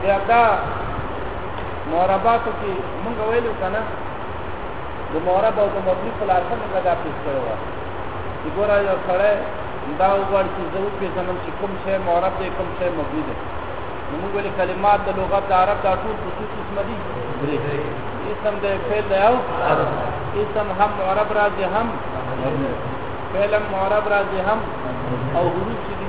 بیا دا مرباتو کې مونږ ویلو کنه د مرب او د مبني په لار سره موږ دا پیښ کړو چې ګوره یو سړی دا وګور چې زه په زمون چې کوم شی مرب دی کوم شی مبني دی نو موږ ویل کلمات د لغت د عرب دا ټول خصوصي قسم دي اسم د فعل دی او اسم هم مرب راځي هم فعل مرب راځي هم او حروف چې دي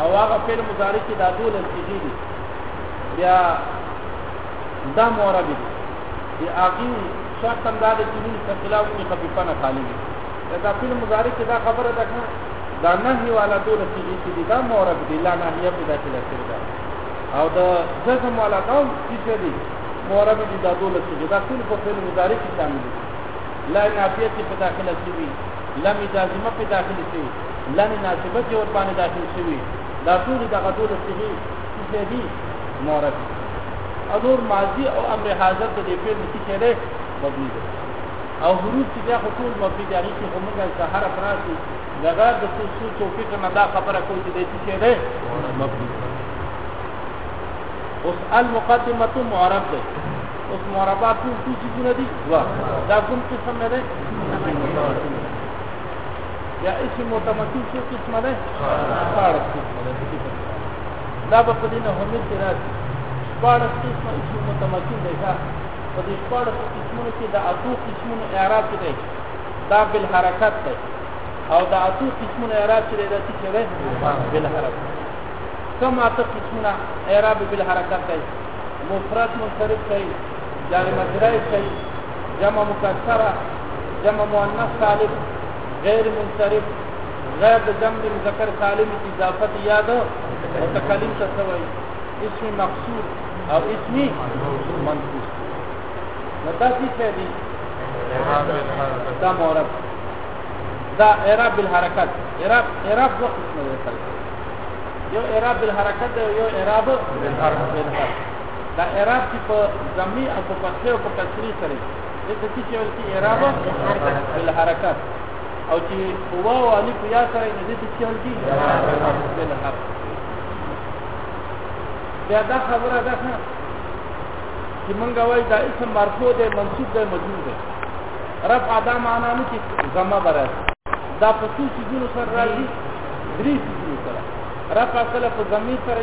او هغه فعل مضارع چې دا ټول صيغې دي بیا دا مورب دي چې هغه شرط هم دا دی چې نوم ثقيله او نوم خفيفه نه خالي وي دا فعل مضارع کې دا خبره ده کنه دا نهي والا ټول صيغې چې دا مورب دي لا نهي په داسې لکه ده او دا جزم والا قوم چې دي مورب دي دا ټول صيغې دا ټول په فعل مضارع کې شامل دي لا نافيه په داخله کې لم جازمه په داخله کې لن ناسبه چې ور باندې داخل شوی دا ټول دغه ټول صحیح څه دي مورد او نور ماضی او امر حاضر ته دی فعل څه چره مبني دي او حروف چې دا ټول مبني دي هغه هم موږ ته هر افراسي دغه د څه سوچ او فکر نه دا خبره کوي چې دی څه چره مبني اوس المقدمه معرب ده اوس معربات ټول څه دي دا کوم قسم نه ده یا اسم متمکن څو قسمه ده شپاړس قسمه ده دا به په دې نه همې کې راځي شپاړس قسمه اسم متمکن دی دا په دې شپاړس قسمونو کې د اتو قسمونو اعراب کې دی دا بل حرکت دی او د اتو قسمونو اعراب چې دی دا څه دی بل حرکت کوم اته قسمونه اعراب بل حرکت دی مفرد منصرف دی جار مجرای دی جمع مکسره جمع مؤنث سالم غیر منصرف غیر د جمع مذکر سالم کی اضافت یاد متکلم څه شوی اسم مقصور او اسم منصوب متا څه څه دی دا مورب دا اعراب بالحرکت اعراب اعراب دوه قسمه دی یو اعراب بالحرکت یو اعراب بالحرف دا اعراب چې په ضمي او په فتحه او په کسري سره دې ته چې ویل کې اعراب بل حرکت او چې هو او الف یا سره دې ته چې ویل کې بل حرف بیا دا خبره ده چې مونږ وایي دا اسم مرفوع دی منصوب دی مجرور دی رفع دا معنا نه چې زما بره دا په څو چیزونو سره راځي درې چیزونو سره رفع سره په ضمیر سره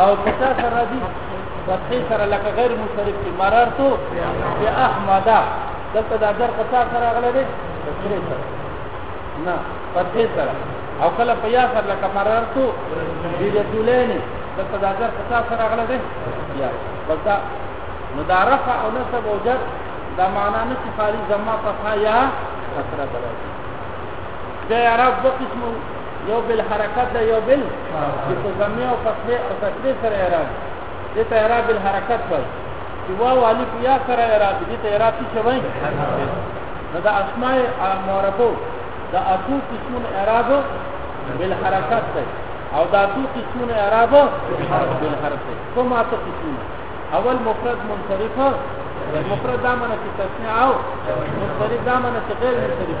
او پتا سره راځي فتحې سره لکه غیر منصرف کې مرار تو بیا احمد دلته دا در پتا سره غلې دې فتحې سره نه فتحې سره او کله په یا سره لکه مرار تو دې رسولین دلته دا در پتا سره غلې دې یا بلته نو دا رفع او نصب او جر دا معنا نه چې خالي زما په یا کثرت راځي د اعراب دوه قسمه یو بل حرکت ده یو بل چې په ضمه او فتحه او کسره سره اعراب دې ته اعراب الحرکت وایي چې واو الف یا سره اعراب دې ته اعراب څه وایي نو د اسماء معربو د اتو قسمون اعراب بالحرکت ده او د اتو قسمون اعراب بالحرکت کوم اتو قسمونه اول مفرد منصرفه مفرد دا معنی چې تسنیه او منصرف دا معنی چې غیر منصرف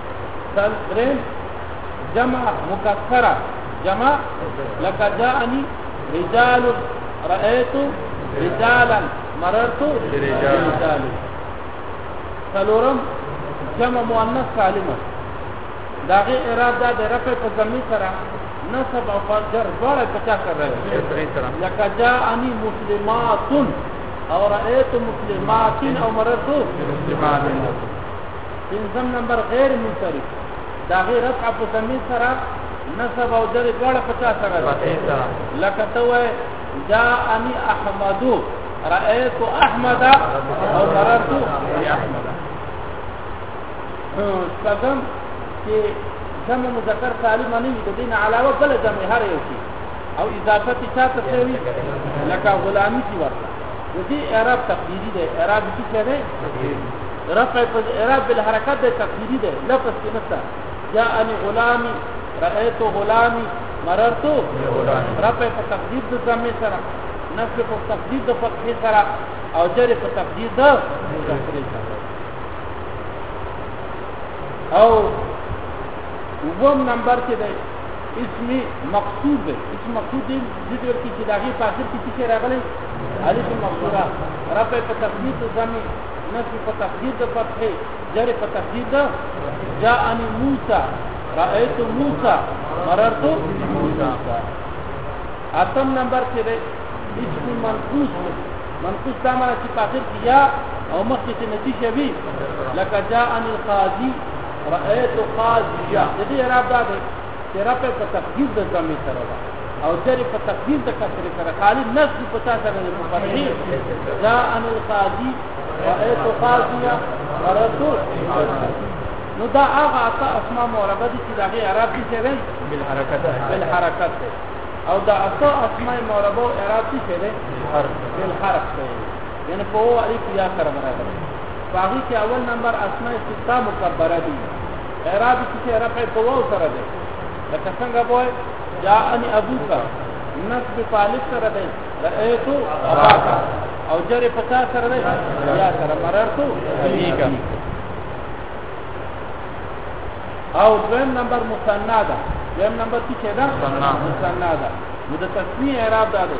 سل دریم جمع مکسره جمع لکه جاءني رجال رأيت رجالا مررت برجال سلورم جمع مؤنث سالمه داغه اعراب دا د رفع په ضمیر سره نسب او جر دواړه پچا سره لکه جاءني مسلمات او رأيت مسلمات او مررت مسلمات پنځم نمبر غیر منصرف دا غیر رفع په تمیز سره نسب او جر دواړه په چا سره لکه ته وای جا انی احمدو رأيت احمد او مررت باحمد څنګه چې جمع مذکر سالم نه وي د دین علاوه بل جمع هر یو شي او اضافه چا ته وي لکه غلامی کی ورته د دې اعراب تقدیری دی اعراب کی څه دی رفع په اعراب بل حرکت دی تقدیری دی لفظ کې نشته جاءني غلامي رأيت غلامي مررت غلامي رفع په تقدیر د ضمه سره نصب په تقدیر د فتحې سره او جر په تقدیر د کسرې سره او ووم نمبر کې دی اسم مقصود دی اسم مقصود دی د دې ورکی چې داغه په اخر کې څه راغلی الف مقصوره رفع په تقدیر د زمي نصب په تقدیر د فتحه جر په تقدیر د جاءني موسی رأيت موسی مررت موسی اتم نمبر کې دی اسم منقوص منقوص دا معنی چې په اخر کې یا او مخکې چې نتیجه وي لکه جاءني القاضي رأيت قاضية د دې اعراب دا دی چې رفع په تقدیر د ضمیر سره ده او جر په تقدیر د کسر سره خالی نصب په تا سره د مفرحي جاء ان القاضي رأيت قاضية قرأت نو دا هغه عطا اسماء معربه دي چې د هغې اعراب دي چې دی بالحرکت بالحرکت دی او دا عطا اسماء معربه اعراب دي چې دی بالحرف دی یعنی په هو الف یا سره برابر دی باغی کې اول نمبر اسماء ستا مکبره دي اعراب چې رفع په واو سره ده لکه څنګه وای جاءني ابوک نصب طالب سره ده رأيت اباك او جري پتا سره ده یا سره مررت بيك او دویم نمبر مصنع ده دویم نمبر څه ده مصنع ده نو د تسمیه اعراب ده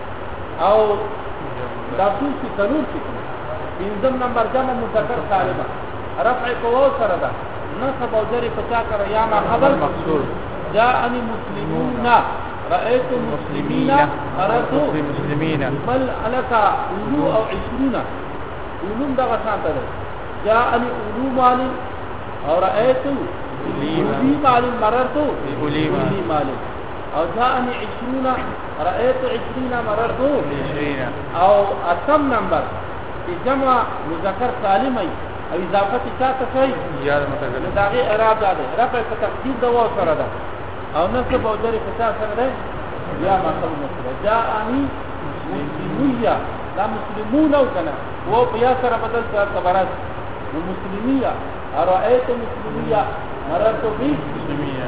او دا ټول چې څلور چې پنځم نمبر جمع مذکر سالمه رفع کوو سره ده نصب او جری په چا سره یا ما خبر مقصور جاءني مسلمون رأيت مسلمين قرأت مسلمين بل لك أولو أو عشرون علوم دغه شانته ده جاءني أولو مال أو رأيت أولي مال مررت أولي مال او جاءني 20 رايت 20 مررت 20 او اتم نمبر چې جمع مذکر سالم ای او اضافه چې چاته کوي یاد متکلم دا غي اعراب ده رفع په تقدیر د واو سره ده او نصب او جر په چا سره ده یا ما قبل نصب جاءني مسلميه دا مسلمون او کنه و په یا سره بدل سره تبرز مسلميه ارايت مسلميه مررت به مسلميه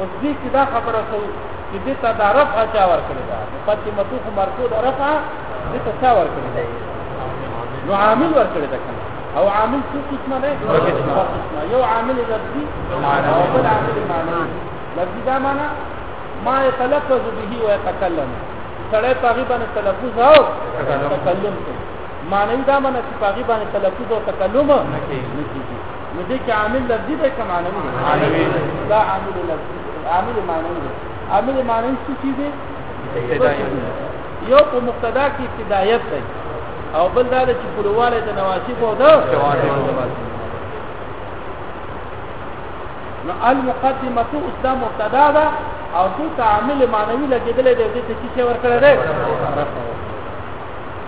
اوس دې کې دا خبره سو چې دې ته دا رفع چا ور کړی دا پاتې متو خو مرکو دا رفع دې ته چا ور کړی دا نو عامل ور کړی دا کنه او عامل څه قسمه ده یو عامل لفظي او بل عامل معنوي لفظي دا معنی ما يتلفظ به ويتكلم سړی پاغي باندې تلفظ او تکلم کوي معنی دا معنی چې پاغي باندې تلفظ او تکلم نه کیږي نو دې کې عامل لفظي دی که معنوي دی معنوي دا عامل لفظي عامل معنوي دی عامل معنوي څه چیز دی یو په مقتدا کې ابتدایت دی او بل دا چې پرواله د نواسب او د نو المقدمه اوس دا مقتدا ده او څه عامل معنوي لګیدل دی چې څه ورکړه ده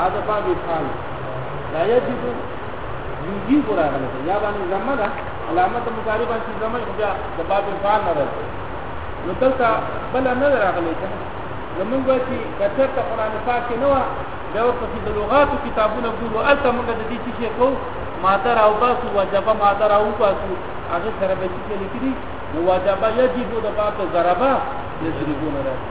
هذا باب يفعل لا يجب يجيب راغله یا باندې زمه ده علامت مقارب باندې زمه بیا د باب يفعل نه راځي نو دلته بل نه راغله چې زمونږ چې کثر ته قران پاک نه و دا ورته د لغاتو کتابونه ګورو البته موږ د دې چې کو مادر او باسو وجب مادر او باسو هغه سره به چې لیکلي نو وجب یجب د باب ضربه یجربون راځي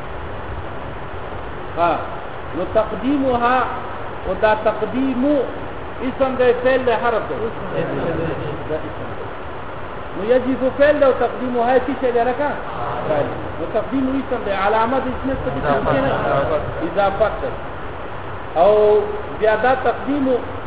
ها نو تقدیمها او دا تقدیم اسم د فعل له حرف ده نو یجب فعل او تقدیمها څه شي لکه فعل نو تقدیم اسم د علامت اسم څه څه اضافه او بیا دا تقدیم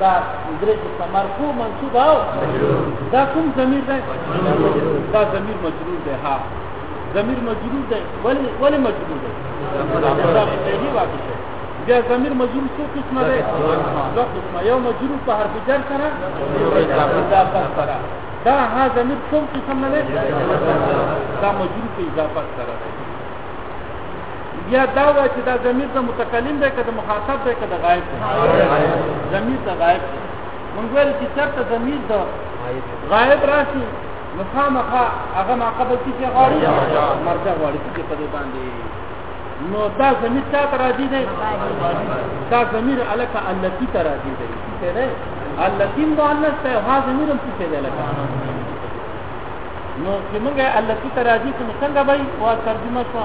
دا درې قسم مرفوع منصوب او دا کوم ضمیر دی دا ضمیر مجرور دی ها ضمیر مجرور دی ولی ولی مجرور دی دا دی واقع شي بیا ضمیر مجرور څو قسمه دی دو قسمه یو مجرور په حرف جر سره دا سره دا ها ضمیر کوم قسم نه دی دا مجرور په اضافه سره دی یا دا وایي چې دا ضمیر د متکلم دی که د مخاطب دی که د غایب دی ضمیر د غایب دی مونږ ویل چې چېرته ضمیر د غایب راشي نو خامخا هغه ما قبل چې غواړي مرجع غواړي چې په دې باندې نو دا ضمیر چا ته راځي دی دا ضمیر الکه التی ته راځي دی څه دی التی مؤنث ته ها ضمیر هم څه دی لکه نو چې موږ التی ته راځي چې څنګه به وا ترجمه شو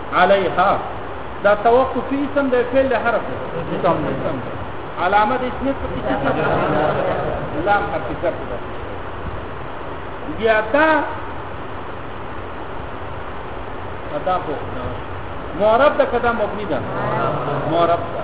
علیها دا توقفی اسم د فعل حرف اسم اسم علامه د اسم په کیسه لام حرف کیسه بیا دا دا خو معرب ده کدا مبني ده معرب ده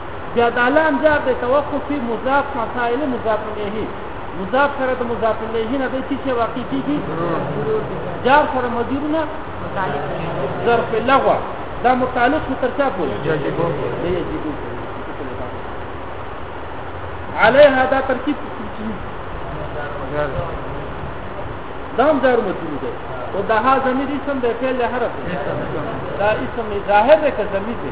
بیا د الله انجاب د توقف فی مضاف مسائل مضاف الیه مضاف سره د مضاف الیه نه د چی چې واقع کیږي جار سره مدیرونه ظرف لغوه دا متعلق تر چا پورې علیها دا ترکیب دام دار مدیون دی او دا ها زمیر اسم د فعل حرف دا اسم ظاهر دی که زمیر دی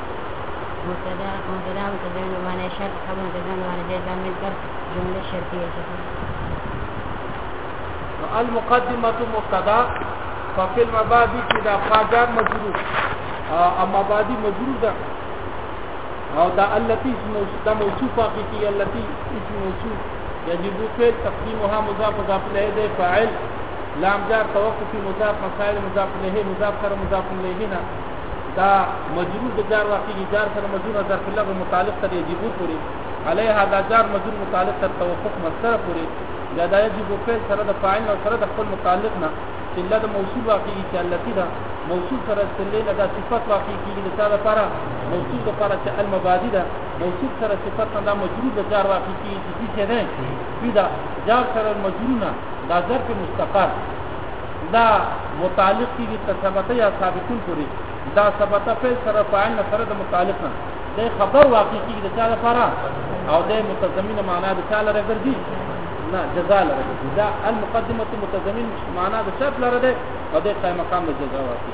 مبتدا مبتدا او تدین معنی شرط خبر تدین معنی دې ځامن پر جمله شرطیه شي المقدمه مبتدا ففي المبادئ کې دا فاجر مجرور اما بعدي مجرور ده او دا التي اسم دا موصوفه کې التي اسم موصوف يجب فعل تقديمها مضاف مضاف له ده فاعل لام جار توقف مضاف مسائل مضاف له مضاف سره مضاف له نه دا مجرور د جار واقع دي جار سره مجرور ظرف لغو متعلق ته یجب پوری علیها دا جار مجرور متعلق ته توقف مصدر پوری دا د یجب فعل سره د فاعل او سره د خپل متعلق نه چې لد موصول واقع دي چې التی دا موصول سره استلې لدا صفت واقع کیږي د تعالی لپاره موصول لپاره چې المبادی دا موصول سره صفت دا مجرور د جار واقع کیږي چې دې نه دا جار سره مجرور نه دا ظرف مستقر دا متعلق کیږي تثبت یا ثابتون پوری دا ثبت په سره فاعل نه سره د متعلق نه د خبر واقع کیږي د چا لپاره او د متضمن معنا د چا لپاره ګرځي نه جزاء لپاره دا المقدمه متضمن معنا د شرط لپاره ده او د قائم مقام د جزاء واقع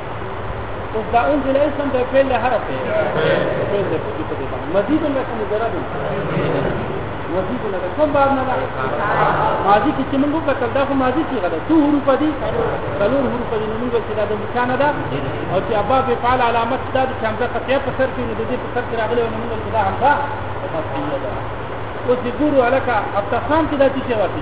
اوس دا انزل اسم د فعل له حرف دی فعل د فعل په دې باندې مزید نه کوم ضرب مزید نه کوم باب نه ماضی کې چې موږ کتل دا خو ماضی کې غلط دوه حروف دي څلور حروف دي نو موږ چې دا د مکان ده او چې ابا په فعل علامت دا د حمزه قطعه په سر کې نو د دې په سر کې راغلی نو موږ چې دا حمزه قطعیه ده اوس دې ګورو الکه ابتسام کې دا چې ورته